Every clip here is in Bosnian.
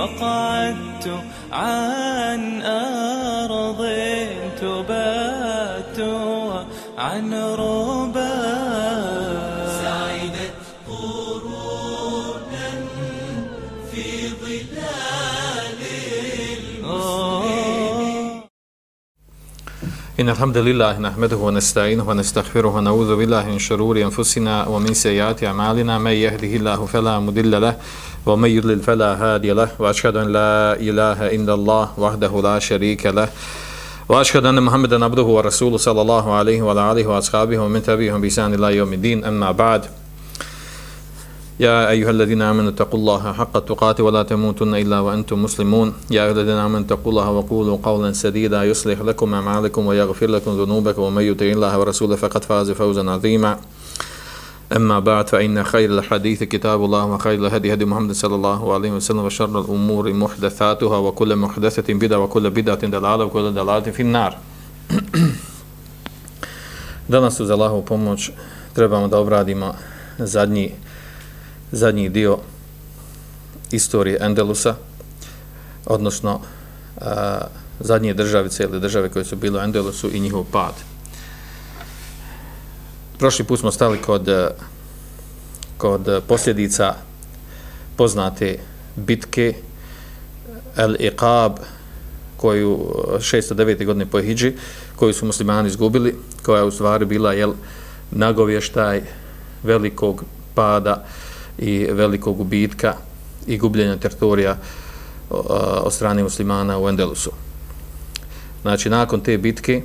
وقعدت عن أرض تبات عن ربا سعدت قرونا في ظلال المسلمين. إن الحمد لله نحمده ونستعينه ونستغفره ونعوذ بالله من شرور أنفسنا ومن سيئات أعمالنا. من يهده الله فلا مضل له ومن يضلل فلا هادي له وأشهد أن لا إله إلا الله وحده لا شريك له. وأشهد أن محمدا عبده ورسوله صلى الله عليه وعلى آله وأصحابه ومن تبعهم بإحسان إلى يوم الدين. أما بعد يا أيها الذين آمنوا اتقوا الله حق التقاته ولا تموتن إلا وأنتم مسلمون. يا أيها الذين آمنوا اتقوا الله وقولوا قولا سديدا يصلح لكم أعمالكم ويغفر لكم ذنوبكم ومن يطع الله ورسوله فقد فاز فوزا عظيما. أما بعد فإن خير الحديث كتاب الله وخير الهدي هدي محمد صلى الله عليه وسلم وشر الأمور محدثاتها وكل محدثة بدعة وكل بدعة دلالة وكل دلالة في النار Danas uz Allahovu pomoć trebamo da obradimo zadnji zadnji dio istorije Endelusa, odnosno a, zadnje državice ili države koje su bile u Endelusu i njihov pad. Prošli put smo stali kod, eh, kod posljedica poznate bitke eh, El Iqab koju eh, 609. godine po Hidži, koju su muslimani izgubili, koja je u stvari bila jel, nagovještaj velikog pada i velikog gubitka i gubljenja teritorija od strane muslimana u Endelusu. Znači, nakon te bitke,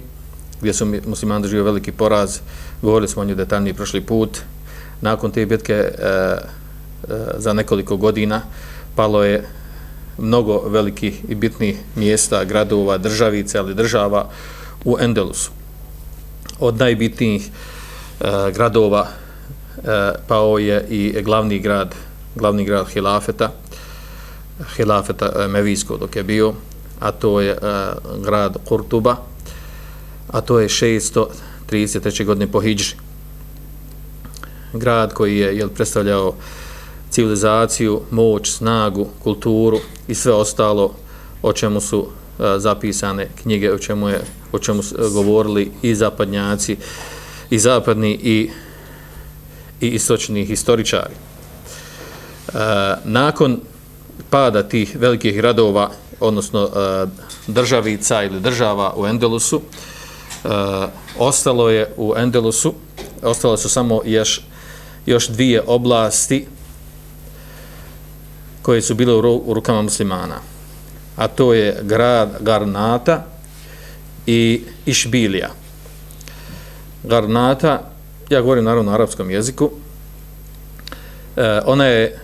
gdje su muslimani doživio veliki poraz, govorili smo o nju detaljniji prošli put, nakon te bitke e, e, za nekoliko godina palo je mnogo velikih i bitnih mjesta, gradova, državice, ali država u Endelusu. Od najbitnijih e, gradova e, pao je i glavni grad, glavni grad Hilafeta, Hilafeta e, Mevijsko dok je bio, a to je e, grad Kurtuba, a to je 600 33. godine po Hidži. Grad koji je jel, predstavljao civilizaciju, moć, snagu, kulturu i sve ostalo o čemu su a, zapisane knjige, o čemu, je, o čemu su e, govorili i zapadnjaci, i zapadni, i i istočni historičari. A, e, nakon pada tih velikih gradova, odnosno a, državica ili država u Endelusu, Eh, ostalo je u Endelusu, ostalo su samo još, još dvije oblasti koje su bile u, u rukama muslimana. A to je grad Garnata i Išbilija. Garnata ja govorim naravno na arapskom jeziku, e, ona je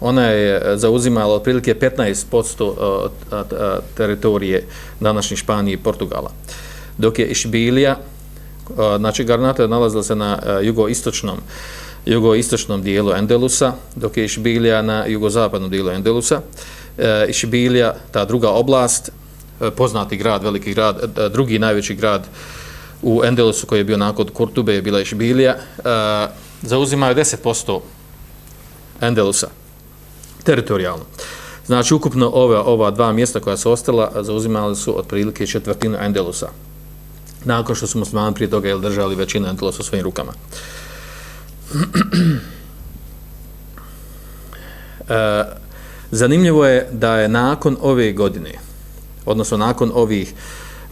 ona je zauzimala otprilike 15% eh, teritorije današnje Španije i Portugala. Dok je Išbilija, znači Garnata je nalazila se na jugoistočnom jugoistočnom dijelu Endelusa, dok je Išbilija na jugozapadnom dijelu Endelusa. E, Išbilija, ta druga oblast, e, poznati grad, veliki grad, e, e, drugi najveći grad u Endelusu koji je bio nakon Kurtube je bila Išbilija, uh, zauzimaju 10% Endelusa teritorijalno. Znači, ukupno ove, ova dva mjesta koja su ostala zauzimali su otprilike četvrtinu Endelusa. Nakon što su muslimani prije toga držali većinu Endelusa u svojim rukama. e, zanimljivo je da je nakon ove godine, odnosno nakon ovih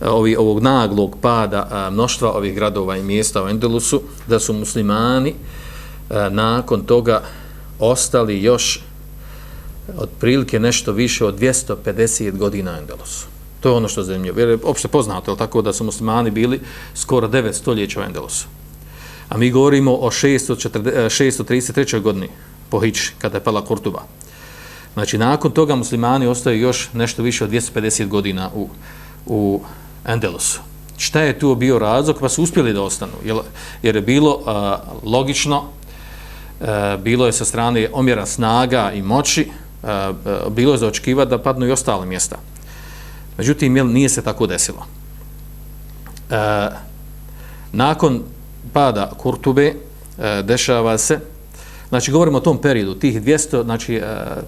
e, ovi, ovog naglog pada a, mnoštva ovih gradova i mjesta u Endelusu, da su muslimani a, nakon toga ostali još otprilike nešto više od 250 godina u Endelusu. To je ono što je zanimljivo. Jer je opšte poznato, je tako, da su muslimani bili skoro 9 stoljeća u Endelosu. A mi govorimo o 640, 633. godini po Hiči, kada je pala Kurtuba. Znači, nakon toga muslimani ostaju još nešto više od 250 godina u, u Endelosu. Šta je tu bio razlog? Pa su uspjeli da ostanu. Jer je bilo a, logično, a, bilo je sa strane omjera snaga i moći, a, a, bilo je za očekivati da padnu i ostale mjesta. Međutim, jel, nije se tako desilo. E, nakon pada Kurtube, e, dešava se, Znači, govorimo o tom periodu, tih, 200, znači, e,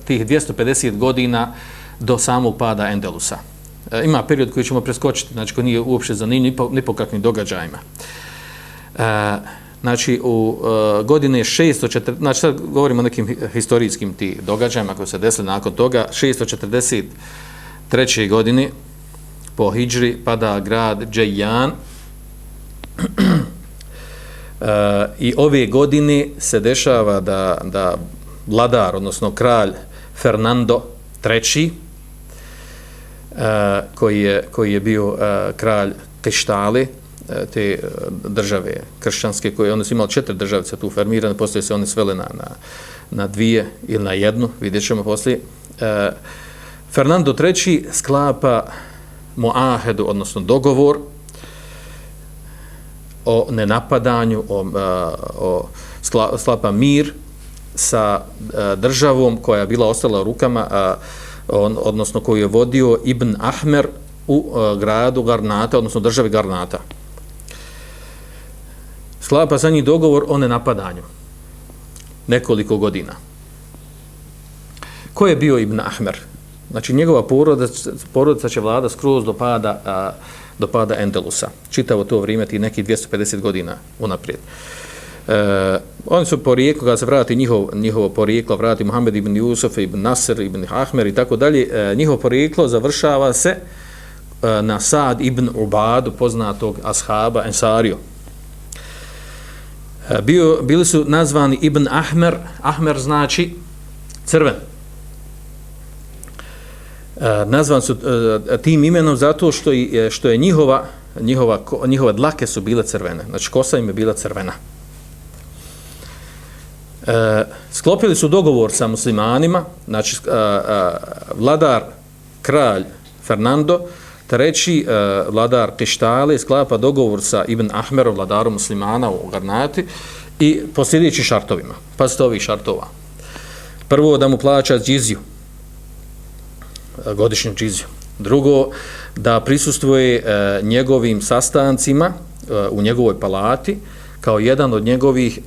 tih 250 godina do samog pada Endelusa. E, ima period koji ćemo preskočiti, znači, koji nije uopšte za ni po, ni po kakvim događajima. Uh, znači, u e, godine 640, znači, sad govorimo o nekim historijskim ti događajima koji se desili nakon toga, 640 643. godine po Hidžri pada grad Džejan, e, I ove godine se dešava da, da vladar, odnosno kralj Fernando III, uh, e, koji, je, koji je bio e, kralj Keštali, te države kršćanske, koje one su imali četiri državice tu formirane, poslije se one svele na, na, na dvije ili na jednu, vidjet ćemo poslije. Fernando III sklapa muahedu, odnosno dogovor, o nenapadanju, o, o sklapa mir sa državom koja je bila ostala u rukama, a, on, odnosno koju je vodio Ibn Ahmer u a, gradu Garnata, odnosno državi Garnata. Sklapa sa njih dogovor o nenapadanju nekoliko godina. Ko je bio Ibn Ahmer? Znači, njegova porodica, porodica će vlada skroz do pada a, do pada Endelusa. Čitavo to vrijeme, ti neki 250 godina unaprijed. E, oni su porijeklo, kada se vrati njihov, njihovo porijeklo, vrati Muhammed ibn Jusuf, ibn Nasr, ibn Ahmer i tako dalje, e, njihovo porijeklo završava se e, na Sad ibn Ubadu, poznatog ashaba Ensario. E, bio, bili su nazvani ibn Ahmer, Ahmer znači crven. E, nazvan su e, tim imenom zato što je, što je njihova, njihova, njihova dlake su bile crvene. Znači, kosa im je bila crvena. E, sklopili su dogovor sa muslimanima, znači, a, a, vladar, kralj Fernando, treći a, vladar Kištali, sklapa dogovor sa Ibn Ahmerom, vladarom muslimana u Garnati, i po sljedećim šartovima. Pa ovih šartova. Prvo, da mu plaća džiziju, godišnju džiziju. Drugo, da prisustvuje e, njegovim sastancima e, u njegovoj palati kao jedan od njegovih e,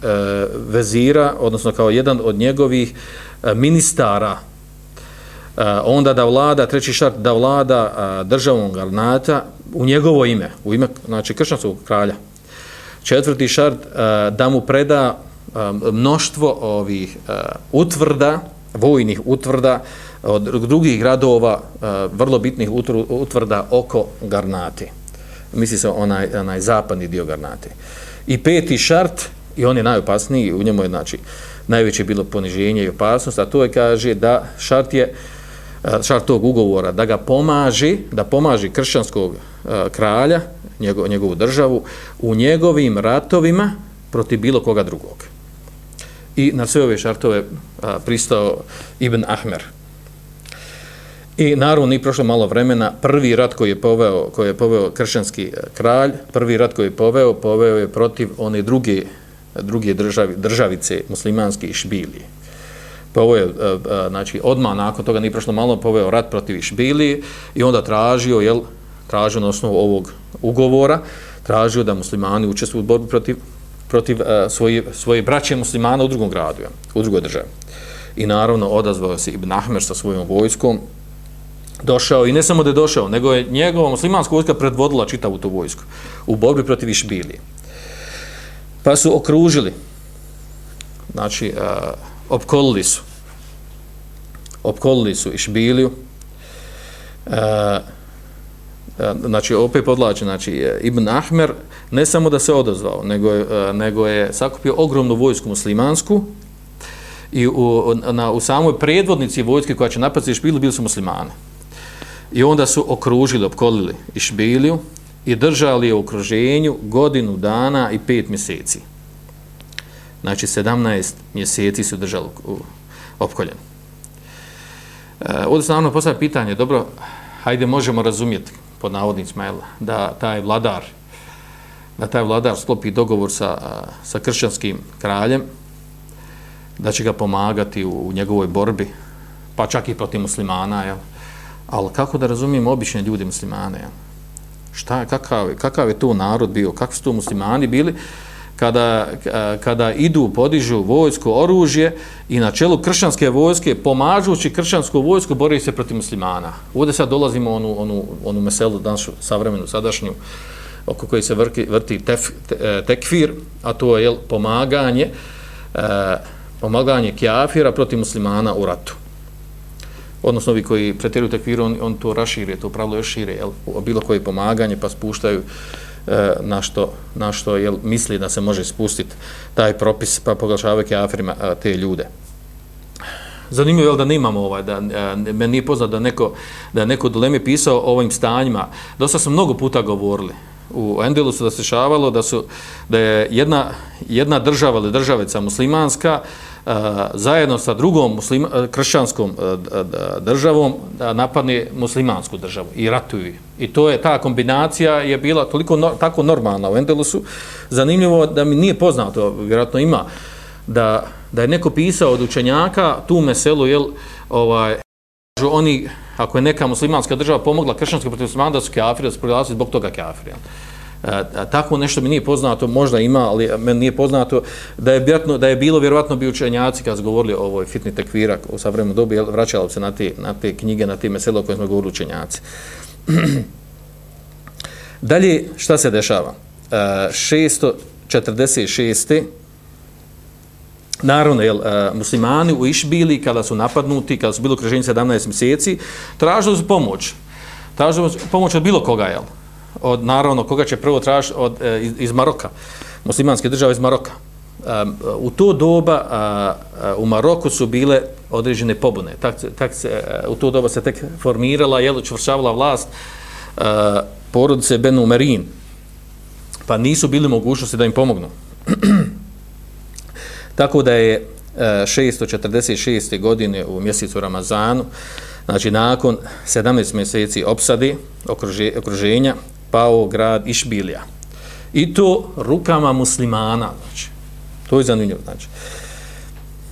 vezira, odnosno kao jedan od njegovih e, ministara. E, onda da vlada, treći šart, da vlada e, državom garnata u njegovo ime, u ime, znači, kršćanskog kralja. Četvrti šart, e, da mu preda e, mnoštvo ovih e, utvrda, vojnih utvrda, od drugih gradova e, vrlo bitnih utvrda oko Garnati. Misli se onaj, onaj zapadni dio Garnati. I peti šart, i on je najopasniji, u njemu je znači, najveće bilo poniženje i opasnost, a to je kaže da šart je e, šart tog ugovora, da ga pomaži, da pomaži kršćanskog e, kralja, njegov, njegovu državu, u njegovim ratovima protiv bilo koga drugog. I na sve ove šartove a, pristao Ibn Ahmer, I naravno ni prošlo malo vremena, prvi rat koji je poveo, koji je poveo kršćanski e, kralj, prvi rat koji je poveo, poveo je protiv one druge, druge državi, državice muslimanske Išbilije. Poveo je, e, e, znači, odmah nakon toga ni prošlo malo poveo rat protiv Išbilije i onda tražio, jel, tražio na osnovu ovog ugovora, tražio da muslimani učestvuju u borbi protiv, protiv uh, svoje, svoje braće muslimana u drugom gradu, u drugoj državi. I naravno odazvao se Ibn Ahmer sa svojom vojskom, došao i ne samo da je došao, nego je njegova muslimanska vojska predvodila čitavu tu vojsku u borbi protiv Išbilije. Pa su okružili, znači, uh, opkolili su, opkolili su Išbiliju, uh, znači, opet podlače, znači, Ibn Ahmer ne samo da se odazvao, nego je, uh, nego je sakupio ogromnu vojsku muslimansku i u, na, u samoj predvodnici vojske koja će napasti Išbiliju bili su muslimani. I onda su okružili, opkolili Išbiliju i držali je u okruženju godinu dana i pet mjeseci. Znači 17 mjeseci su držali opkoljeni. E, ovdje se naravno postavlja pitanje, dobro, hajde možemo razumjeti pod navodnicima, jel, da taj vladar, da taj vladar sklopi dogovor sa, sa kršćanskim kraljem, da će ga pomagati u, u njegovoj borbi, pa čak i protiv muslimana, jel? Ali kako da razumijemo obične ljude muslimane? Šta, kakav, kakav je to narod bio, kakvi su to muslimani bili, kada, kada idu, podižu vojsko, oružje i na čelu kršćanske vojske, pomažući kršćansku vojsku, bori se protiv muslimana. Ovdje sad dolazimo onu, onu, onu meselu, našu savremenu, sadašnju, oko koji se vrti, vrti tef, te, e, tekfir, a to je jel, pomaganje, e, pomaganje kjafira protiv muslimana u ratu. Odnosno, ovi koji pretjeruju tekviru, on, on to rašire, to pravilo još šire, jel, bilo koje pomaganje, pa spuštaju e, na što, na što jel, misli da se može spustiti taj propis, pa poglašavaju keafirima e, te ljude. Zanimljivo je da nemamo ovaj, da, e, meni nije poznat da neko, da neko dolemi pisao o ovim stanjima. Dosta smo mnogo puta govorili, u Endelusu da se šavalo da su da je jedna, jedna država ili državica muslimanska uh, zajedno sa drugom muslima, kršćanskom državom da napadne muslimansku državu i ratuju. I to je ta kombinacija je bila toliko no, tako normalna u Endelusu. Zanimljivo da mi nije poznato, vjerojatno ima da, da je neko pisao od učenjaka tu meselu jel ovaj oni ako je neka muslimanska država pomogla kršćanskoj protiv muslimana da su kafiri, da su proglasili zbog toga kafiri a, tako nešto mi nije poznato, možda ima, ali meni nije poznato da je, vjerojatno, da je bilo vjerovatno bi učenjaci kad su govorili o ovoj fitni tekvira u savremenu dobi, vraćalo se na te, na te knjige, na te mesele o koje smo govorili učenjaci. Dalje, šta se dešava? E, 646. Naravno, jel, uh, muslimani u Išbili, kada su napadnuti, kada su bilo okruženje 17 mjeseci, tražili su pomoć. Tražili su pomoć od bilo koga, jel? Od, naravno, koga će prvo tražiti od, e, iz, iz Maroka, muslimanske države iz Maroka. Um, u to doba uh, uh, u Maroku su bile određene pobune. Tak, tak se, uh, u to doba se tek formirala, jel, čvršavala vlast uh, porodice Benu Merin. Pa nisu bili mogućnosti da im pomognu. Tako da je 646. Godine u mjesecu Ramazanu, znači nakon 17 mjeseci opsadi okruženja, pao grad Išbilija. I to rukama muslimana, znači. To je zanimljivo, znači.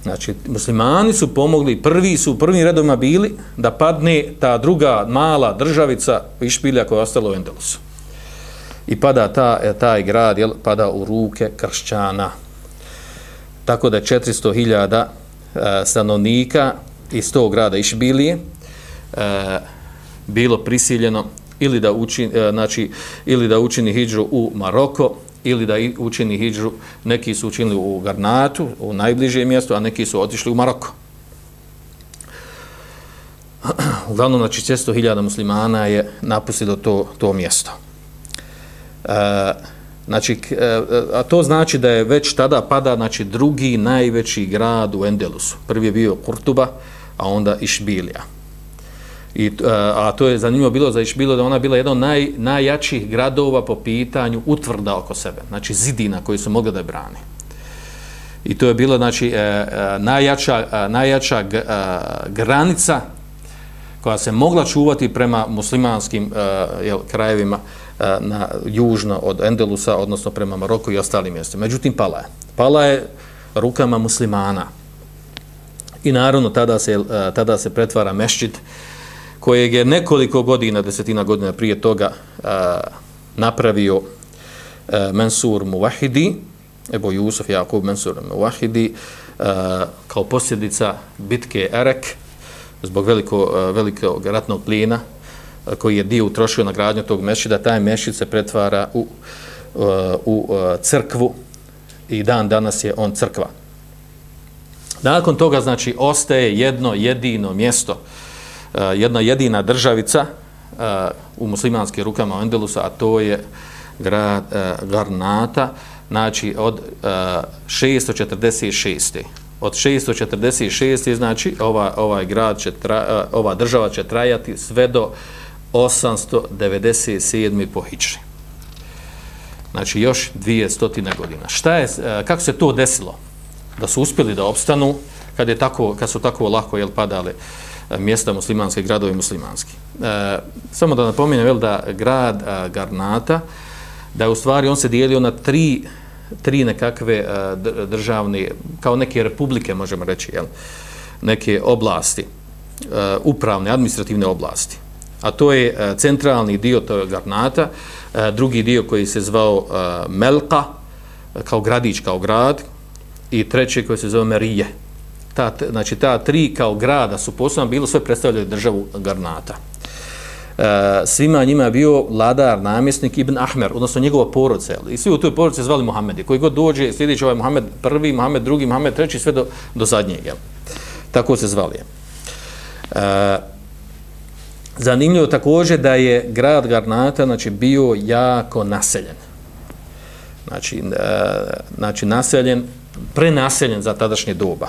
Znači, muslimani su pomogli, prvi su u prvim redovima bili da padne ta druga mala državica Išbilja koja je ostala u Endelusu. I pada ta, e, taj grad, jel, pada u ruke kršćana tako da 400.000 e, stanovnika iz tog grada Išbilije e, bilo prisiljeno ili da učini, e, znači, ili da učini hidžu u Maroko ili da učini hidžu, neki su učinili u Garnatu, u najbližem mjestu, a neki su otišli u Maroko. Uglavnom, znači, 100.000 muslimana je napustilo to, to mjesto. E, Znači, e, e, a to znači da je već tada pada znači, drugi najveći grad u Endelusu. Prvi je bio Kurtuba, a onda Išbilija. I, e, a to je zanimljivo bilo za bilo da ona bila jedan od naj, najjačih gradova po pitanju utvrda oko sebe. Znači zidina koji su mogli da je brani. I to je bila znači, e, e, najjača, najjača granica koja se mogla čuvati prema muslimanskim jel, krajevima na južno od Endelusa, odnosno prema Maroku i ostalim mjestima. Međutim, pala je. Pala je rukama muslimana. I naravno, tada se, tada se pretvara mešćid kojeg je nekoliko godina, desetina godina prije toga napravio Mansur Muvahidi, Ebo Jusuf Jakub Mansur Muvahidi, kao posljedica bitke Erek, zbog veliko, velikog ratnog plijena, koji je dio utrošio na gradnju tog mešida, taj mešid se pretvara u, a, u a, crkvu i dan danas je on crkva. Nakon toga, znači, ostaje jedno jedino mjesto, uh, Eh, jedna jedina državica eh, u muslimanskim rukama Endelusa, a to je grad eh, Garnata, znači od 646. od 646. znači ova, ovaj grad će tra, ova država će trajati sve do 897. po Znači još 200 godina. Šta je, kako se to desilo? Da su uspjeli da opstanu kad, je tako, kad su tako lako jel, padale E, mjesta muslimanske, gradovi muslimanski. E, samo da napominjem vel, da grad a, Garnata, da je u stvari on se dijelio na tri tri nekakve e, a, državne, kao neke republike, možemo reći, jel? neke oblasti, a, upravne, administrativne oblasti. A to je a, centralni dio to je Garnata, a, drugi dio koji se zvao a, Melka, kao gradić, kao grad, i treći koji se zove Merije. Ta, znači, ta tri kao grada su posebno bilo sve predstavljaju državu Garnata. Uh, svima njima je bio vladar, namjesnik Ibn Ahmer, odnosno njegova porodica. I svi u toj porodici zvali Muhammedi. Koji god dođe, sljedeći ovaj Muhammed prvi, Muhammed drugi, Muhammed treći, sve do, do zadnjeg. Jel? Tako se zvali. Uh, zanimljivo također da je grad Garnata znači, bio jako naseljen. Znači, e, znači naseljen, prenaseljen za tadašnje doba.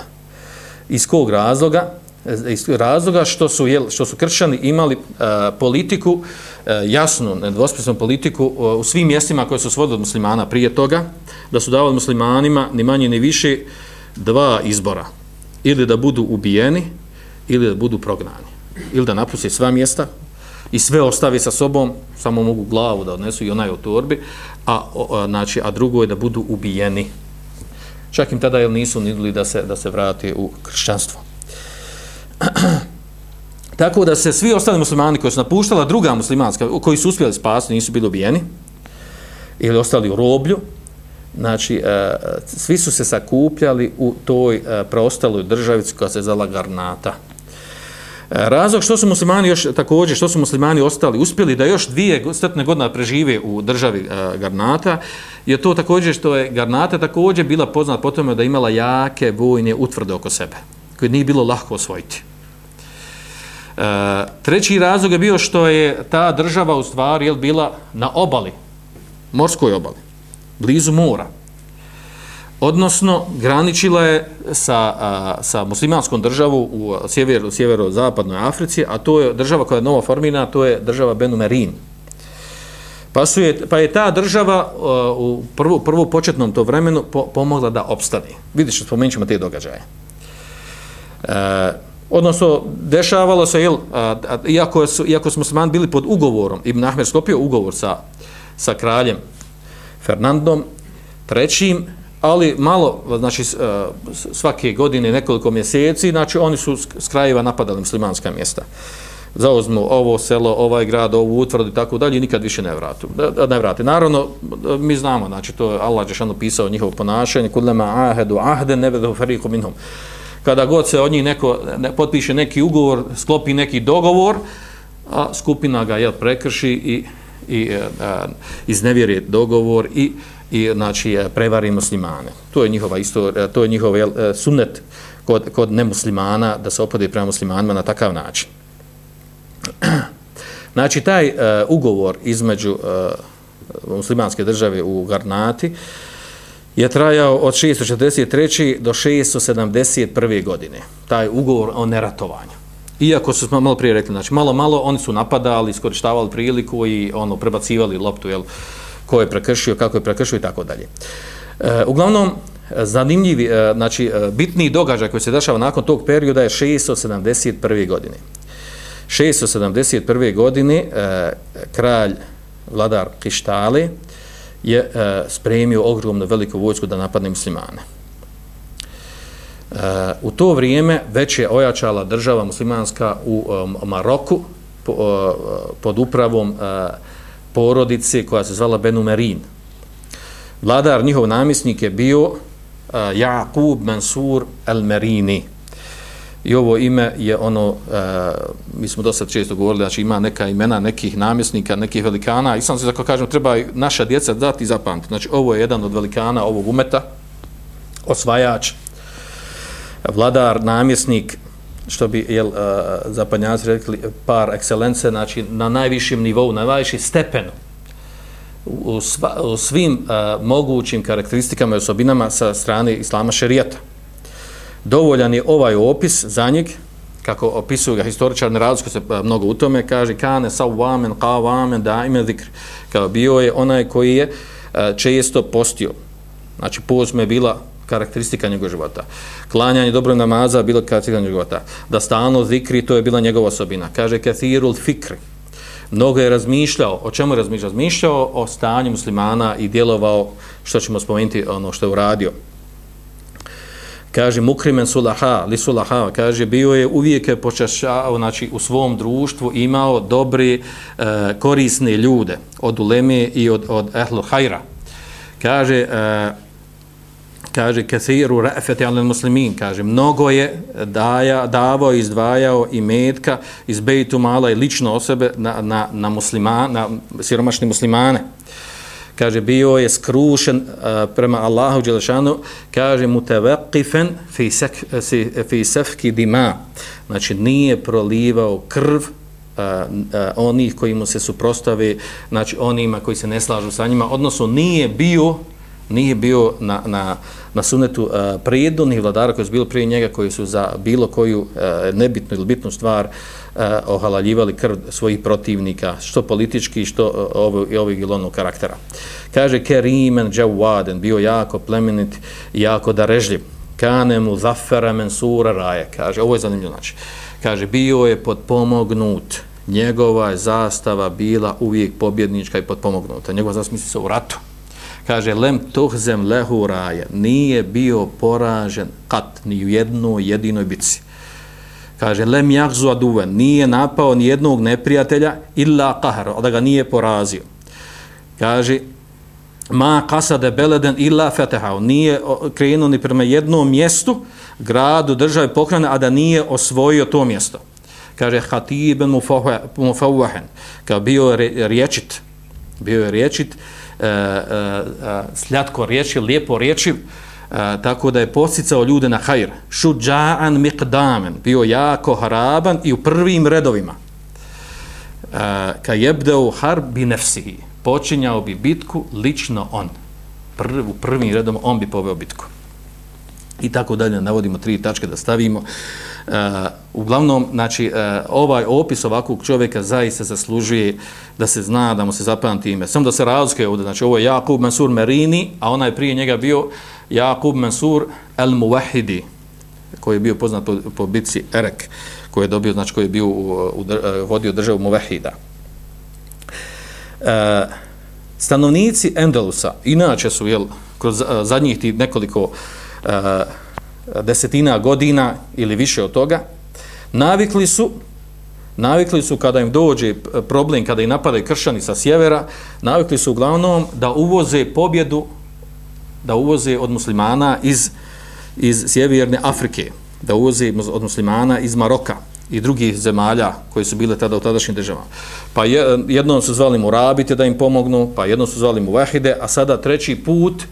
Iz kog razloga? iz razloga što su jel, što su kršćani imali e, politiku e, jasnu nedvosmislenu politiku uh, u svim mjestima koje su svodili od muslimana. Prije toga da su davali muslimanima ni manje ni više dva izbora. Ili da budu ubijeni ili da budu prognani. Ili da napuste sva mjesta i sve ostavi sa sobom samo mogu glavu da odnesu i onaj u torbi a, a, e, znači, a drugo je da budu ubijeni čak im tada jel, nisu nidili da se, da se vrati u kršćanstvo Tako da se svi ostali muslimani koji su napuštala druga muslimanska, koji su uspjeli spasiti, nisu bili ubijeni, ili ostali u roblju, znači, e, svi su se sakupljali u toj e, preostaloj državici koja se zvala Garnata. Razlog što su muslimani još također, što su muslimani ostali, uspjeli da još dvije stotne godina prežive u državi e, Garnata, je to također što je Garnata također bila poznat po tome da imala jake vojne utvrde oko sebe koje nije bilo lahko osvojiti. E, treći razlog je bio što je ta država u stvari jel, bila na obali, morskoj obali, blizu mora. Odnosno, graničila je sa, a, sa muslimanskom državu u sjeveru, sjevero-zapadnoj Africi, a to je država koja je novo formina, to je država Benumerin. Pa, su je, pa je ta država a, u prvu, prvu početnom to vremenu po, pomogla da opstane. Vidiš, spomenut ćemo te događaje. E, odnosno, dešavalo se, jel, a, a, iako, su, iako smo muslimani bili pod ugovorom, Ibn Ahmed skopio ugovor sa, sa kraljem Fernandom trećim, ali malo, znači e, svake godine, nekoliko mjeseci, znači oni su s krajeva napadali muslimanska mjesta. Zauzmu ovo selo, ovaj grad, ovu utvrdu i tako dalje i nikad više ne vratu. Ne vrati. Naravno, mi znamo, znači to je Allah Đešanu pisao njihovo ponašanje, kudlema ahedu ahden nebedu fariku minhum kada god se od njih neko ne, potpiše neki ugovor, sklopi neki dogovor, a skupina ga jel, prekrši i, i a, iznevjeri dogovor i, i znači, e, prevari muslimane. To je njihova isto, e, to je njihov jel, e, sunnet kod, kod nemuslimana da se opode prema muslimanima na takav način. Znači, taj uh, ugovor između uh, muslimanske države u Garnati je trajao od 643. do 671. godine. Taj ugovor o neratovanju. Iako su smo malo prije rekli, znači malo malo oni su napadali, iskorištavali priliku i ono prebacivali loptu, jel, ko je prekršio, kako je prekršio i tako dalje. E, uglavnom, zanimljivi, e, znači e, bitni događaj koji se dešava nakon tog perioda je 671. godine. 671. godine kralj vladar Kištali, je spremio ogromno veliku vojsku da napadne muslimane. Uh, u to vrijeme već je ojačala država muslimanska u Maroku pod upravom uh, porodice koja se zvala Benumerin. Vladar, njihov namjesnik je bio uh, Jakub Mansur al-Merini. I ovo ime je ono, uh, mi smo dosta često govorili, znači ima neka imena nekih namjesnika, nekih velikana, i sam se tako kažem, treba naša djeca dati zapamtiti. Znači ovo je jedan od velikana ovog umeta, osvajač, vladar, namjesnik, što bi jel, uh, zapadnjaci rekli, par ekscelence, znači na najvišem nivou, na najvišem stepenu, u, sva, u svim uh, mogućim karakteristikama i osobinama sa strane islama šerijata. dovoljan je ovaj opis za njeg, kako opisuju ga historičar, ne razliku se mnogo u tome, kaže kane sa vamen, ka vamen, da ime zikr. Kao bio je onaj koji je e, često postio. Znači, post je bila karakteristika njegovog života. Klanjanje dobro namaza bilo karakteristika njegovog života. Da stalno zikri, to je bila njegova osobina. Kaže kathirul fikri. Mnogo je razmišljao, o čemu je razmišljao? Razmišljao o stanju muslimana i djelovao, što ćemo spomenuti, ono što je uradio kaže mukrimen sulaha, li sulaha, kaže bio je uvijek počašao, znači u svom društvu imao dobri, e, korisne ljude od uleme i od, od ehlu hajra. Kaže, e, kaže kathiru ra'fati al muslimin kaže mnogo je daja davao izdvajao i metka iz bejtu mala i lično osobe na na na muslimana na siromašne muslimane. Kaže bio je skrušen uh, prema Allahu dželešanu kaže mutawaqqifan fi sak fi safki dima znači nije prolivao krv uh, uh, onih koji mu se suprostave znači onima koji se ne slažu sa njima odnosno nije bio nije bio na, na, na sunetu uh, e, prijedolnih vladara koji su bili prije njega koji su za bilo koju uh, nebitnu ili bitnu stvar uh, ohalaljivali krv svojih protivnika, što politički, što uh, ovog, ovog ili onog karaktera. Kaže, Kerimen Džawaden, bio jako plemenit jako darežljiv. Kanemu zafera mensura raje. Kaže, ovo je zanimljivo, znači. Kaže, bio je podpomognut. Njegova je zastava bila uvijek pobjednička i podpomognuta. Njegova zastava misli se u ratu. Kaže, lem tuhzem lehu raje. Nije bio poražen kat ni u jednoj jedinoj bici kaže lem jahzu aduven. Nije napao ni jednog neprijatelja illa kahar, da ga nije porazio. Kaže ma kasade beleden illa fetehao, nije krenuo ni prema jednom mjestu gradu države pokrane a da nije osvojio to mjesto. Kaže hatiben mufawahen, kao bio riječit bio je riječit e, e, e sljatko slatko riječi lijepo riječi e, tako da je posticao ljude na hajr. Šuđa'an miqdamen, bio jako haraban i u prvim redovima. E, ka jebdeu har bi nefsihi, počinjao bi bitku lično on. Prv, u prvim redom on bi poveo bitku. I tako dalje, navodimo tri tačke da stavimo. Uh, uglavnom, znači, uh, ovaj opis ovakvog čovjeka zaista zaslužuje da se zna, da mu se zapamti ime. Samo da se razlike ovdje, znači, ovo je Jakub Mansur Merini, a onaj prije njega bio Jakub Mansur el Muwahidi koji je bio poznat po, po bitci Erek koji je dobio znači koji je bio u, u, u, eh, vodio državu Muwahida e, stanovnici Endelusa inače su jel, kroz zadnjih ti nekoliko e, desetina godina ili više od toga navikli su navikli su kada im dođe problem kada im napade kršani sa sjevera navikli su uglavnom da uvoze pobjedu da uvoze od muslimana iz, iz sjeverne Afrike, da uvoze od muslimana iz Maroka i drugih zemalja koji su bile tada u tadašnjim državama. Pa jednom su zvali Murabite da im pomognu, pa jednom su zvali Muvahide, a sada treći put,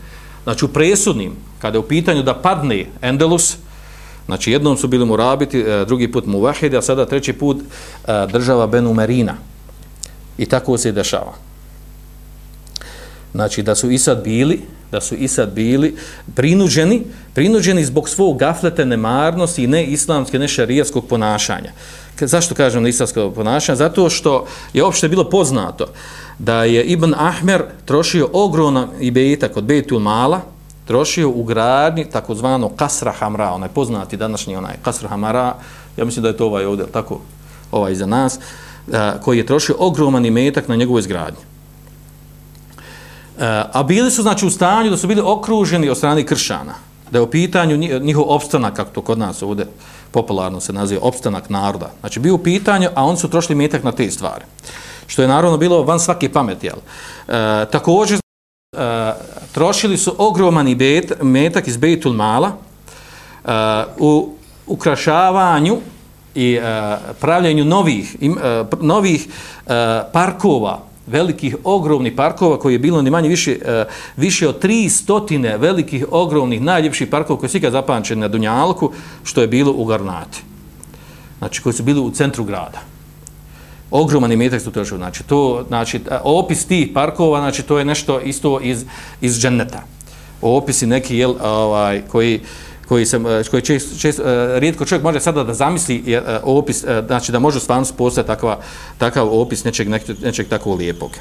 znači u presudnim, kada je u pitanju da padne Endelus, znači jednom su bili Murabiti, e, drugi put Muvahidi, a sada treći put e, država Benumerina. I tako se dešava. Znači da su i sad bili, da su i sad bili prinuđeni, prinuđeni zbog svog gaflete, nemarnosti i ne islamske, ne šarijatskog ponašanja. Zašto kažem ne islamskog ponašanja? Zato što je opšte bilo poznato da je Ibn Ahmer trošio ogroman ibetak od Betul Mala, trošio u gradnji takozvano Kasra Hamra, onaj poznati današnji onaj Kasra Hamra, ja mislim da je to ovaj ovdje, tako, ovaj za nas, e, koji je trošio ogroman imetak na njegovoj izgradnju. A, e, a bili su znači u stanju da su bili okruženi od strane kršana. Da je u pitanju njihov opstanak, kako to kod nas ovdje popularno se naziva, opstanak naroda. Znači bio u pitanju, a oni su trošili imetak na te stvari. Što je naravno bilo van svake pamet, jel? E, također, e, trošili su ogroman bet, metak iz Bejtul Mala e, u ukrašavanju i e, pravljenju novih, im, e, novih e, parkova, velikih, ogromnih parkova koji je bilo ni manje više, e, više od tri stotine velikih, ogromnih, najljepših parkova koji su ikad zapančeni na Dunjalku, što je bilo u Garnati. Znači, koji su bili u centru grada. Ogroman imetak su to Znači, to, znači, opis tih parkova, znači, to je nešto isto iz, iz dženeta. Opisi neki, jel, ovaj, koji, koji se eh, koji čest, čest, eh, rijetko čovjek može sada da zamisli eh, opis znači da može stvarno postati takva takav opis nečeg nečeg, nečeg tako lijepog.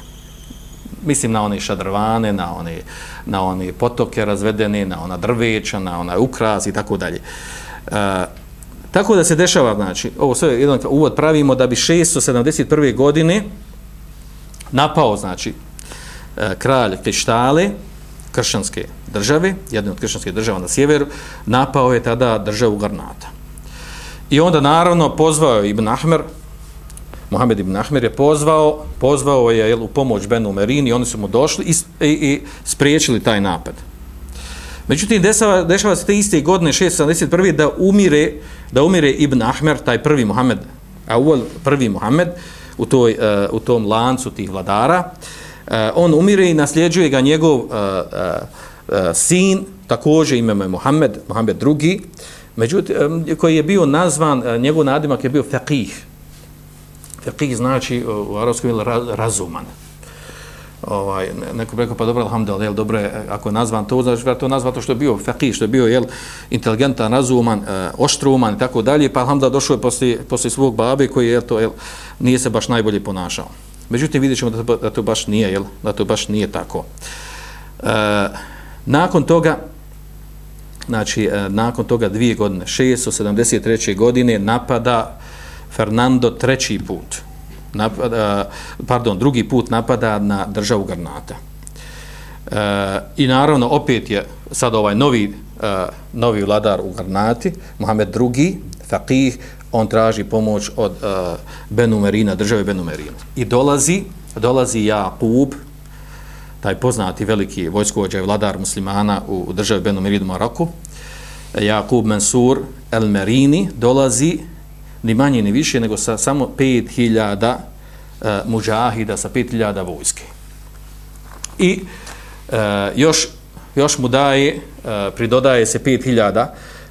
Mislim na one šadrvane na one na one potoke razvedene na ona drveća na ona ukras i tako dalje tako da se dešava znači ovo sve jedan uvod pravimo da bi 671. godine napao znači e, kralj Krištale kršćanske države, jedne od kršćanske država na sjeveru, napao je tada državu Garnata. I onda naravno pozvao je Ibn Ahmer, Mohamed Ibn Ahmer je pozvao, pozvao je jel, u pomoć Benu Merini, oni su mu došli i, i, i spriječili taj napad. Međutim, dešava, dešava se te iste godine, 671. da umire, da umire Ibn Ahmer, taj prvi Muhammed, a uvol prvi Muhammed, u, toj, uh, u tom lancu tih vladara, uh, on umire i nasljeđuje ga njegov uh, uh, sin, također ime je Muhammed, Muhammed drugi, međutim, koji je bio nazvan, uh, njegov nadimak je bio faqih. Faqih znači u arabskom ili razuman. Ovaj, neko bi rekao, pa dobro, alhamdulillah, jel, dobro je, e, ako je nazvan to, znači to nazvan to što je bio faqih, što je bio, jel, inteligentan, razuman, e, oštruman i tako dalje, pa alhamdulillah došao je poslije, poslije svog babe koji je, to, jel, nije se baš najbolje ponašao. Međutim, vidjet ćemo da to, da to baš nije, jel, da to baš nije tako. E, Nakon toga, znači, e, nakon toga dvije godine, 673. godine, napada Fernando treći put, napada, pardon, drugi put napada na državu Garnata. E, I naravno, opet je sad ovaj novi, e, novi vladar u Garnati, Mohamed II, Faqih, on traži pomoć od e, Benumerina, države Benumerina. I dolazi, dolazi Jakub, taj poznati veliki vojskovođa i vladar muslimana u državi Benumerinu Maroku, e, Jakub Mansur El Merini, dolazi ni manje ni više nego sa samo 5000 e, muđahida, sa 5000 vojske. I e, još, još mu daje, e, pridodaje se 5000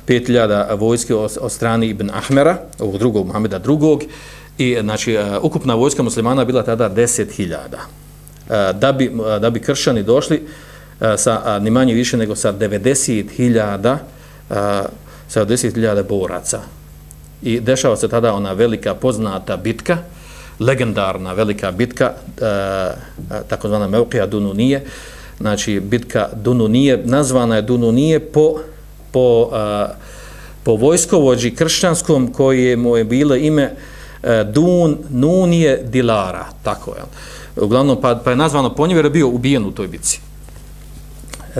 5000 vojske od, od strani Ibn Ahmera, ovog drugog, Muhameda drugog, i znači, uh, ukupna vojska muslimana bila tada 10.000. E, da bi, e, da bi kršćani došli sa ni manje više nego sa 90.000 sa 10.000 boraca. I dešava se tada ona velika poznata bitka, legendarna velika bitka, e, e, takozvana Meukija Dununije, znači bitka Dununije, nazvana je Dununije po, po, e, po vojskovođi kršćanskom koje mu je bilo ime Dun Nunije Dilara, tako je uglavnom pa, pa je nazvano po njemu jer je bio ubijen u toj bitci.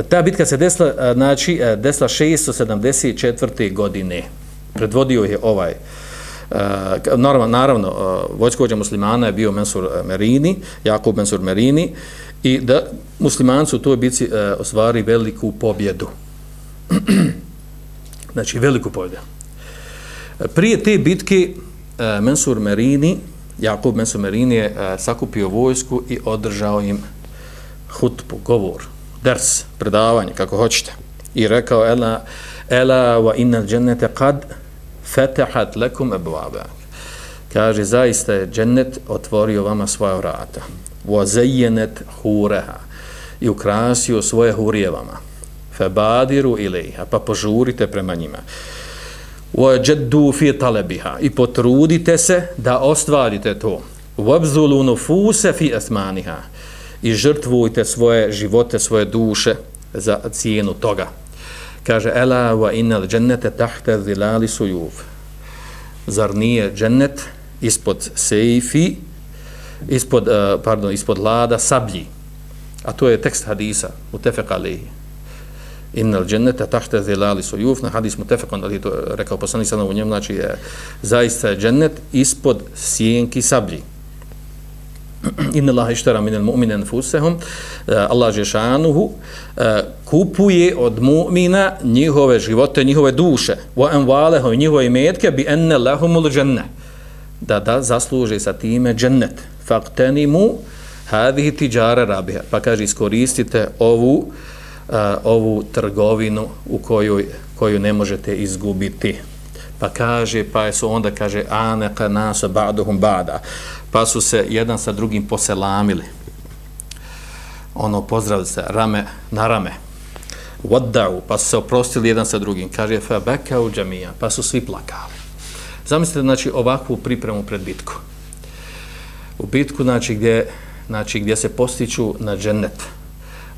Ta bitka se desila, znači, desila 674. godine. Predvodio je ovaj, uh, naravno, naravno e, uh, vojskovođa muslimana je bio Mensur Merini, Jakub Mensur Merini, i da muslimanci u toj bici uh, e, osvari veliku pobjedu. znači, veliku pobjedu. Prije te bitke uh, Mensur Merini, Jakub Mesomerini je uh, sakupio vojsku i održao im hutbu, govor, ders, predavanje, kako hoćete. I rekao, ela, ela wa innal džennete kad fetehat lekum ebuaba. Kaže, zaista je džennet otvorio vama svoja vrata. Wa hureha. I ukrasio svoje hurije vama. Febadiru ilaiha. Pa požurite prema njima wajaddu fi talabiha i potrudite se da ostvarite to wabzulu nufuse fi esmaniha. i žrtvujte svoje živote svoje duše za cijenu toga kaže ela wa innal jannata tahta zilali suyuf. Zar nije džennet ispod sejfi ispod, uh, pardon, ispod lada sablji? A to je tekst hadisa mutefeq alihi innal jannata tahta zilali suyuf. Na hadis mutafaqan ali to rekao poslanik sallallahu u njem znači je zaista je džennet ispod sjenki sablji. inna allaha ishtara min almu'minina anfusahum. E, Allah džeshanuhu eh, kupuje od mu'mina njihove živote njihove duše. Wa anwalahum njihove imetke bi anna lahumul jannah. Da da zasluže sa time džennet. Faqtanimu hadhihi tijara rabiha. Pa kaže iskoristite ovu e, ovu trgovinu u kojoj, koju ne možete izgubiti. Pa kaže, pa su onda kaže, ane ka ba'duhum ba'da. Pa su se jedan sa drugim poselamili. Ono, pozdravili se, rame na rame. Wadda'u, pa su se oprostili jedan sa drugim. Kaže, fa bekau džamija, pa su svi plakali. Zamislite, znači, ovakvu pripremu pred bitku. U bitku, znači, gdje, znači, gdje se postiču na džennet,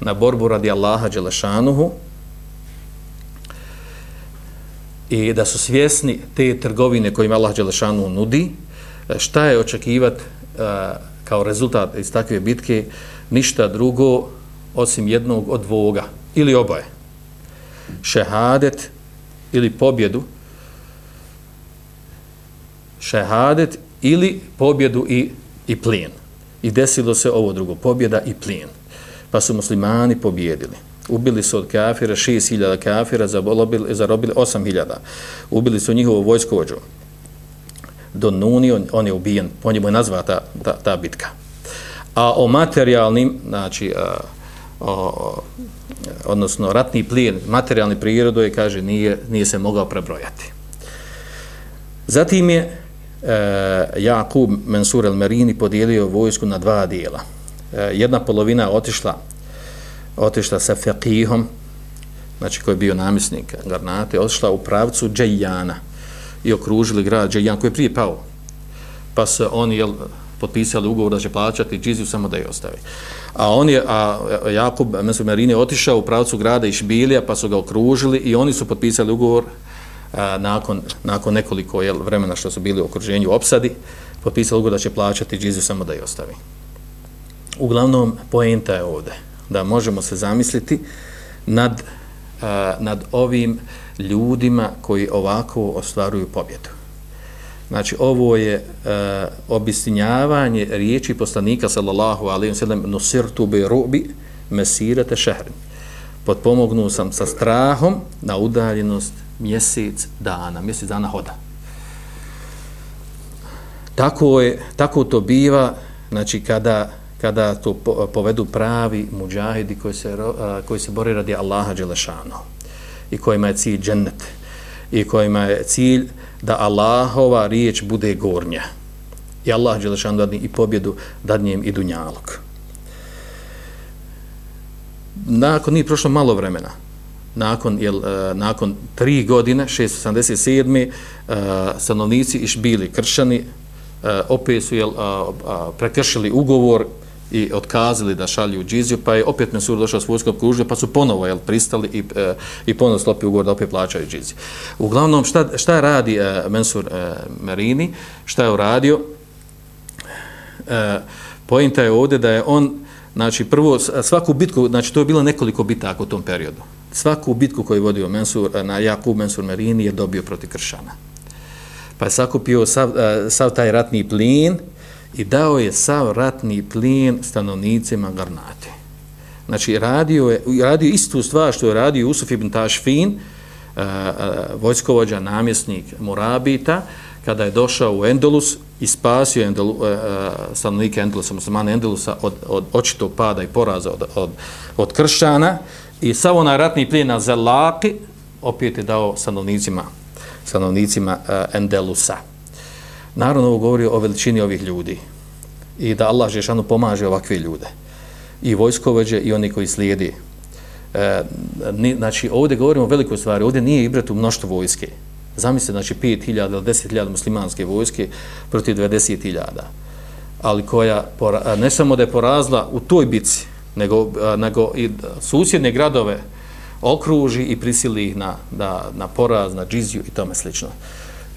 na borbu radi Allaha Đelešanuhu, i da su svjesni te trgovine koje Allah Đelešanu nudi, šta je očekivati e, kao rezultat iz takve bitke, ništa drugo osim jednog od dvoga, ili oboje. Šehadet ili pobjedu, šehadet ili pobjedu i, i plijen. I desilo se ovo drugo, pobjeda i plijen. Pa su muslimani pobjedili. Ubili su od kafira 6000 kafira, zarobili, zarobili 8000. Ubili su njihovo vojskovođu. Do Nuni, on, on je ubijen, po njemu je nazva ta, ta, ta bitka. A o materijalnim, znači, a, o, odnosno ratni plijen, materijalni prirodu je, kaže, nije, nije se mogao prebrojati. Zatim je e, Jakub Mensur el-Merini podijelio vojsku na dva dijela. E, jedna polovina otišla otišla sa Fekihom, znači koji je bio namisnik Garnate, otišla u pravcu Džajjana i okružili grad Džajjan koji je prije pao. Pa se oni jel, potpisali ugovor da će plaćati džiziju samo da je ostavi. A on je, a Jakub Mesumerin je otišao u pravcu grada Išbilija pa su ga okružili i oni su potpisali ugovor a, nakon, nakon nekoliko jel, vremena što su bili u okruženju opsadi, potpisali ugovor da će plaćati džiziju samo da je ostavi. Uglavnom, poenta je ovde da možemo se zamisliti nad, a, nad ovim ljudima koji ovako ostvaruju pobjedu. Znači, ovo je e, obistinjavanje riječi poslanika, sallallahu alaihi wa sallam, nusirtu bi rubi mesirate šehrin. Potpomognu sam sa strahom na udaljenost mjesec dana, mjesec dana hoda. Tako, je, tako to biva, znači, kada, kada to povedu pravi muđahidi koji se, koji se bori radi Allaha Đelešanu i kojima je cilj džennet i kojima je cilj da Allahova riječ bude gornja. I Allah Đelešan dadni i pobjedu dadnijem i dunjalog. Nakon, nije prošlo malo vremena, nakon, jel, uh, nakon tri godine, 687. Uh, eh, stanovnici išbili kršani, uh, eh, opet su jel, uh, uh, prekršili ugovor i otkazali da šalju džiziju, pa je opet Mensur došao s vojskom kružio, pa su ponovo jel, pristali i, e, i ponovo slopi ugovor da opet plaćaju džiziju. Uglavnom, šta, šta radi e, Mensur e, Marini, šta je uradio? E, pojenta je ovdje da je on, znači prvo, svaku bitku, znači to je bilo nekoliko bitaka u tom periodu. Svaku bitku koju je vodio Mensur, e, na Jakub Mensur Marini je dobio protiv Kršana. Pa je sakupio sav, e, sav taj ratni plin, i dao je sav ratni plin stanovnicima Garnate. Znači, radio je radio istu stvar što je radio Usuf ibn Tašfin, uh, uh, vojskovođa, namjesnik Murabita, kada je došao u Endolus i spasio Endolu, uh, eh, stanovnike Endolusa, muslimane Endolusa od, od očitog pada i poraza od, od, od kršćana i sav onaj ratni plin na Zelaki opet je dao stanovnicima, stanovnicima uh, Endelusa. Naravno, ovo govori o veličini ovih ljudi i da Allah Žešanu pomaže ovakve ljude i vojskovođe i oni koji slijedi. E, ni, znači, ovdje govorimo o velikoj stvari, ovdje nije ibrat u mnoštvo vojske. Zamislite, znači, 5.000 ili 10.000 muslimanske vojske protiv 20.000. Ali koja, ne samo da je porazla u toj bici, nego, nego i susjedne gradove okruži i prisili ih na, da, na poraz, na džiziju i tome slično.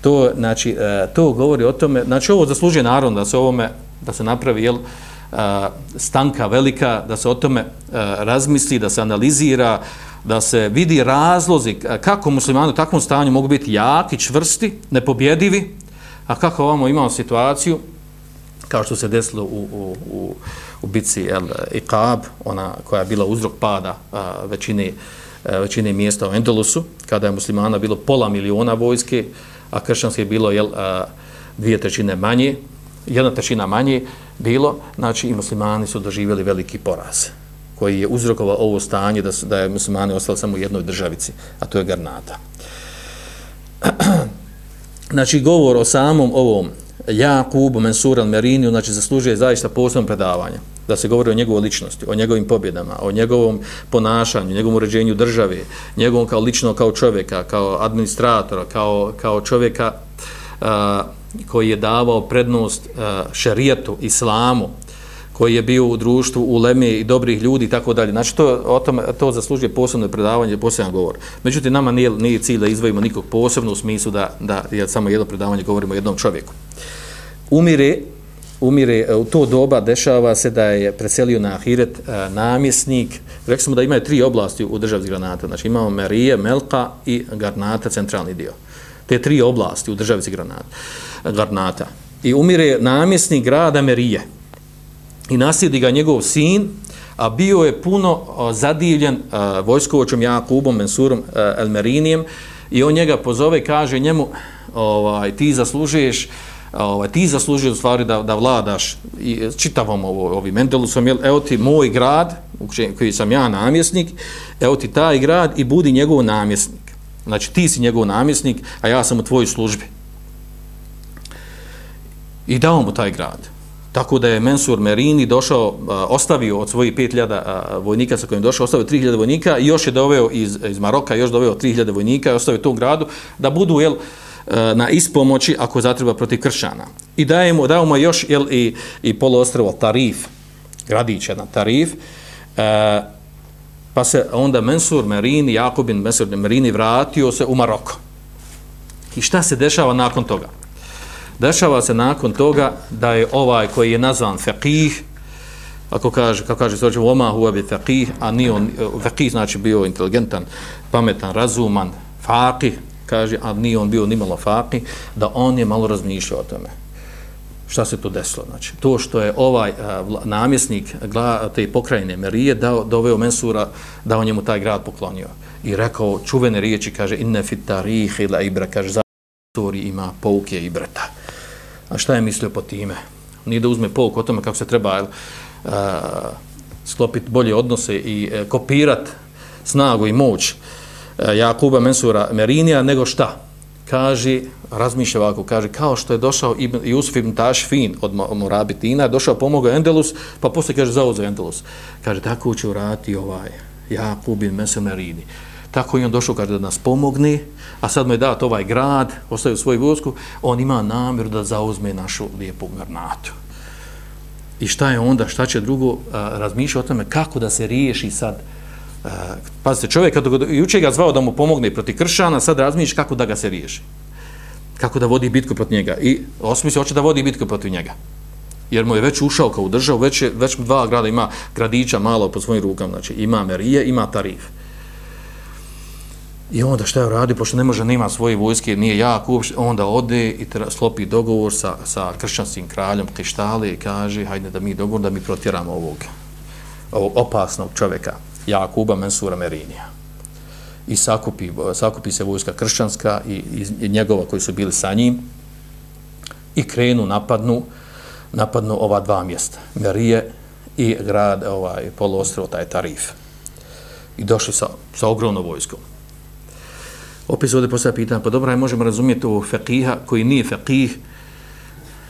To, znači, e, to govori o tome, znači ovo zaslužuje naravno da se ovome, da se napravi jel, e, stanka velika, da se o tome e, razmisli, da se analizira, da se vidi razlozi kako muslimani u takvom stanju mogu biti jaki, čvrsti, nepobjedivi, a kako ovamo imamo situaciju, kao što se desilo u, u, u, u bici El Iqab, ona koja je bila uzrok pada a, većine, a, većine mjesta u Endolusu, kada je muslimana bilo pola miliona vojske, a kršćanske je bilo jel, a, dvije trećine manje, jedna trećina manje bilo, znači i muslimani su doživjeli veliki poraz koji je uzrokovao ovo stanje da, su, da je muslimani ostali samo u jednoj državici, a to je Garnata. znači, govor o samom ovom Jakubu, Mensur al-Meriniju, znači, zaslužuje zaista posebno predavanje da se govori o njegovoj ličnosti, o njegovim pobjedama, o njegovom ponašanju, njegovom uređenju države, njegovom kao lično kao čovjeka, kao administratora, kao, kao čovjeka a, koji je davao prednost a, šarijetu, islamu, koji je bio u društvu u leme i dobrih ljudi i tako dalje. Znači, to, o tom, to zaslužuje posebno predavanje, poseban govor. Međutim, nama nije, nije cilj da izvojimo nikog posebno u smislu da, da je samo jedno predavanje govorimo o jednom čovjeku. Umire, umire, e, u to doba dešava se da je preselio na Ahiret e, namjesnik. Rekli smo da imaju tri oblasti u državi Granata. Znači, imamo Merije, Melka i Garnata, centralni dio. Te tri oblasti u državi Granata. E, Garnata. I umire namjesnik grada Merije i naslijedi ga njegov sin, a bio je puno e, zadivljen vojskovočom Jakubom Mensurom Elmerinijem i on njega pozove kaže njemu ovaj, ti zaslužuješ ovaj, ti zaslužuješ stvari da, da vladaš i e, čitavom ovo, ovi Mendelusom, jel, evo ti moj grad, koji sam ja namjesnik, evo ti taj grad i budi njegov namjesnik. Znači ti si njegov namjesnik, a ja sam u tvojoj službi. I dao mu taj grad. Tako da je Mensur Merini došao, ostavio od svojih 5000 vojnika sa kojim došao, ostavio 3000 vojnika i još je doveo iz, iz Maroka, još doveo 3000 vojnika i ostavio tom gradu da budu jel, na ispomoći ako zatreba protiv kršćana. I dajemo, dajemo još jel, i, i poluostrovo Tarif, gradić na Tarif, e, pa se onda Mensur Merini, Jakobin Mensur Merini vratio se u Maroko. I šta se dešava nakon toga? Dešava se nakon toga da je ovaj koji je nazvan faqih, ako kaže, kako kaže srođe, oma huwa bi faqih, a nije on, faqih znači bio inteligentan, pametan, razuman, faqih, kaže, a nije on bio nimalo faqih, da on je malo razmišljao o tome. Šta se to desilo? Znači, to što je ovaj eh, a, namjesnik gla, te pokrajine Merije dao, doveo Mensura, da on njemu taj grad poklonio. I rekao čuvene riječi, kaže, inne fit tarihi la ibra, kaže, za ima pouke i. A šta je mislio po time? Nije da uzme pouk o tome kako se treba uh, eh, sklopiti bolje odnose i uh, kopirat snagu i moć uh, E, Jakuba Mensura Merinija, nego šta? Kaže, razmišlja ovako, kaže, kao što je došao Ibn, Jusuf ibn Tašfin od Morabitina, došao pomogao Endelus, pa posle kaže, zauzeo Endelus. Kaže, tako će urati ovaj Jakub ibn Mensur Merini tako je on došao kaže da nas pomogne, a sad mu je dat ovaj grad, ostavio svoju vojsku, on ima namjer da zauzme našu lijepu garnatu. I šta je onda, šta će drugo razmišljati o tome, kako da se riješi sad, uh, pazite, čovjek kad juče ga zvao da mu pomogne proti kršana, sad razmišlja kako da ga se riješi. Kako da vodi bitku protiv njega. I osmisli, hoće da vodi bitku protiv njega. Jer mu je već ušao kao u državu, već, je, već dva grada ima gradića malo pod svojim rukama, znači ima Merije, ima Tarif. I onda šta je radi, pošto ne može, nema svoje vojske, nije jak uopšte, onda ode i tra, slopi dogovor sa, sa kršćanskim kraljom Krištale i kaže, hajde da mi dogovor, da mi protjeramo ovog, ovog opasnog čovjeka, Jakuba Mensura Merinija. I sakupi, sakupi se vojska kršćanska i, i, njegova koji su bili sa njim i krenu, napadnu, napadnu ova dva mjesta, Merije i grad, ovaj, poluostrovo, taj Tarif. I došli sa, sa ogromnom vojskom. Opis ovdje postavlja pitanje, pa dobro, možemo razumjeti ovog feqiha koji nije feqih,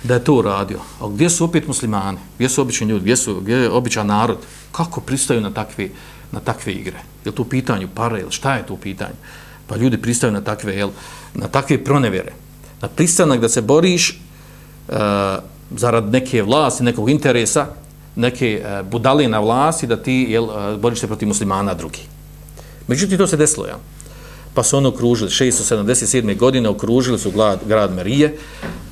da je to uradio. A gdje su opet muslimani? Gdje su obični ljudi? Gdje, su, gdje je običan narod? Kako pristaju na takve, na takve igre? Je to u pitanju para ili šta je to u pitanju? Pa ljudi pristaju na takve, jel, na takve pronevere. Na pristanak da se boriš uh, zarad neke vlasti, nekog interesa, neke uh, budale na vlasti, da ti jel, uh, boriš se protiv muslimana drugi. Međutim, to se desilo, jel? pa su ono okružili, 677. godine okružili su grad, grad Merije.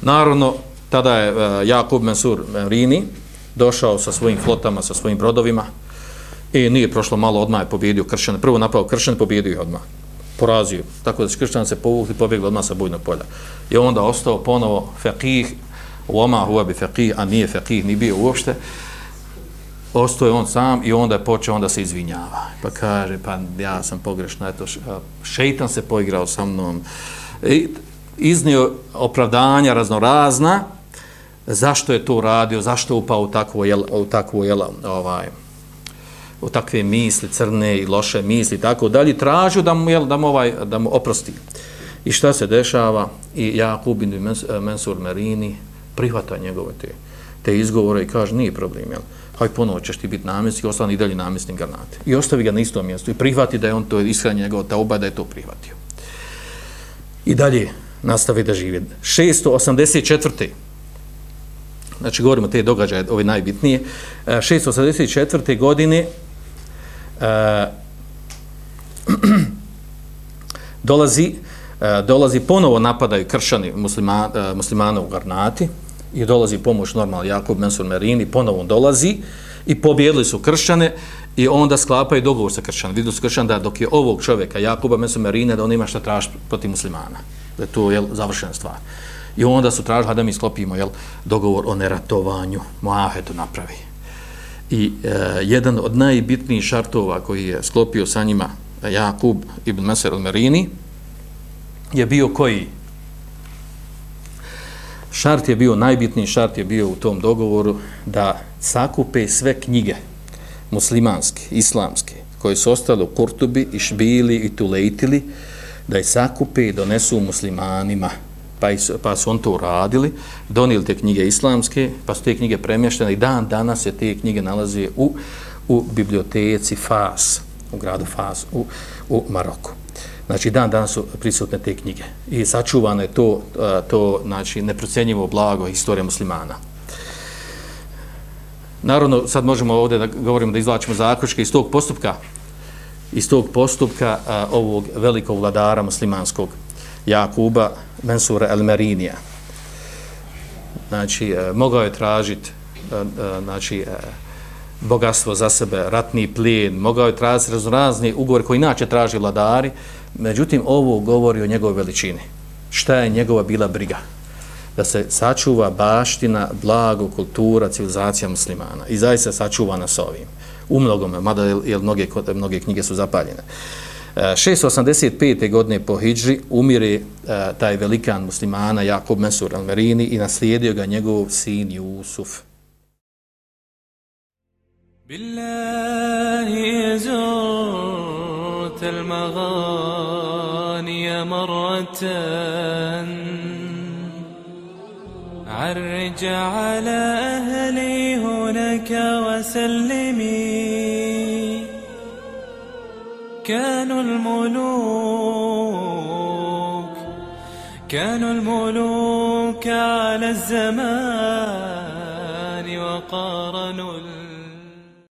Naravno, tada je uh, Jakub Mansur Rini došao sa svojim flotama, sa svojim brodovima i nije prošlo malo, odmah je pobjedio kršćane. Prvo napao kršćane, pobjedio ih odmah. Porazio. Tako da su kršćani se povukli, pobjegli odmah sa bujnog polja. I onda ostao ponovo faqih, u oma huwa bi faqih, a nije faqih, ni bio uopšte ostoje on sam i onda je počeo onda se izvinjava. Pa kaže, pa ja sam pogrešno, eto, šeitan se poigrao sa mnom. I iznio opravdanja raznorazna, zašto je to uradio, zašto je upao u takvo, jel, u takvu, jel, ovaj, u takve misli, crne i loše misli, tako dalje, tražio da mu, jel, da mu, ovaj, da mu oprosti. I šta se dešava? I Jakub bin eh, Mensur Merini prihvata njegove te te izgovore i kaže, nije problem, jel? Haj ponovo ćeš ti biti namjesnik i ostani i dalje namjesnik granate. I ostavi ga na istom mjestu i prihvati da je on to ishranje njegov ta oba da je to prihvatio. I dalje nastavi da živi. 684. Znači, govorimo te događaje, ove najbitnije. E, 684. godine uh, dolazi, e, dolazi ponovo napadaju kršani muslima, muslimana u Garnati i dolazi pomoć normalno Jakub Mensur Merini, ponovo dolazi i pobjedili su kršćane i onda sklapaju dogovor sa kršćanom. Vidu su kršćan da dok je ovog čovjeka, Jakuba Mensur Merine, da on ima šta traži protiv muslimana. Da je to je završena stvar. I onda su tražili da mi sklopimo jel, dogovor o neratovanju, Moahetu napravi. I e, jedan od najbitnijih šartova koji je sklopio sa njima Jakub ibn Meser al-Merini je bio koji? Šart je bio, najbitniji šart je bio u tom dogovoru da sakupe sve knjige muslimanske, islamske, koje su ostale u Kurtubi i Šbili i Tulejtili, da je sakupe i donesu muslimanima pa, is, pa su on to uradili, donijeli te knjige islamske, pa su te knjige premještene i dan danas se te knjige nalaze u, u biblioteci Fas, u gradu Fas, u, u Maroku. Znači, dan danas su prisutne te knjige i sačuvano je to, to znači, neprocjenjivo blago historije muslimana. Naravno, sad možemo ovdje da govorimo da izvlačimo zaključke iz tog postupka, iz tog postupka a, ovog velikog vladara muslimanskog Jakuba Mensura Elmerinija. Znači, e, mogao je tražiti e, e, znači, bogatstvo za sebe, ratni plijen, mogao je tražiti raznorazni ugovor koji inače traži vladari, međutim, ovo govori o njegovoj veličini. Šta je njegova bila briga? Da se sačuva baština, blago, kultura, civilizacija muslimana. I zaista sačuvana nas ovim. U mnogome, mada je, mnoge, mnoge knjige su zapaljene. 685. godine po Hidži umire uh, taj velikan muslimana Jakob Mesur al-Merini i naslijedio ga njegov sin Jusuf. Billahi zurt al-maghani maratan عرج على أهلي هناك وسلمي كانوا الملوك كانوا الملوك على الزمان وقارنوا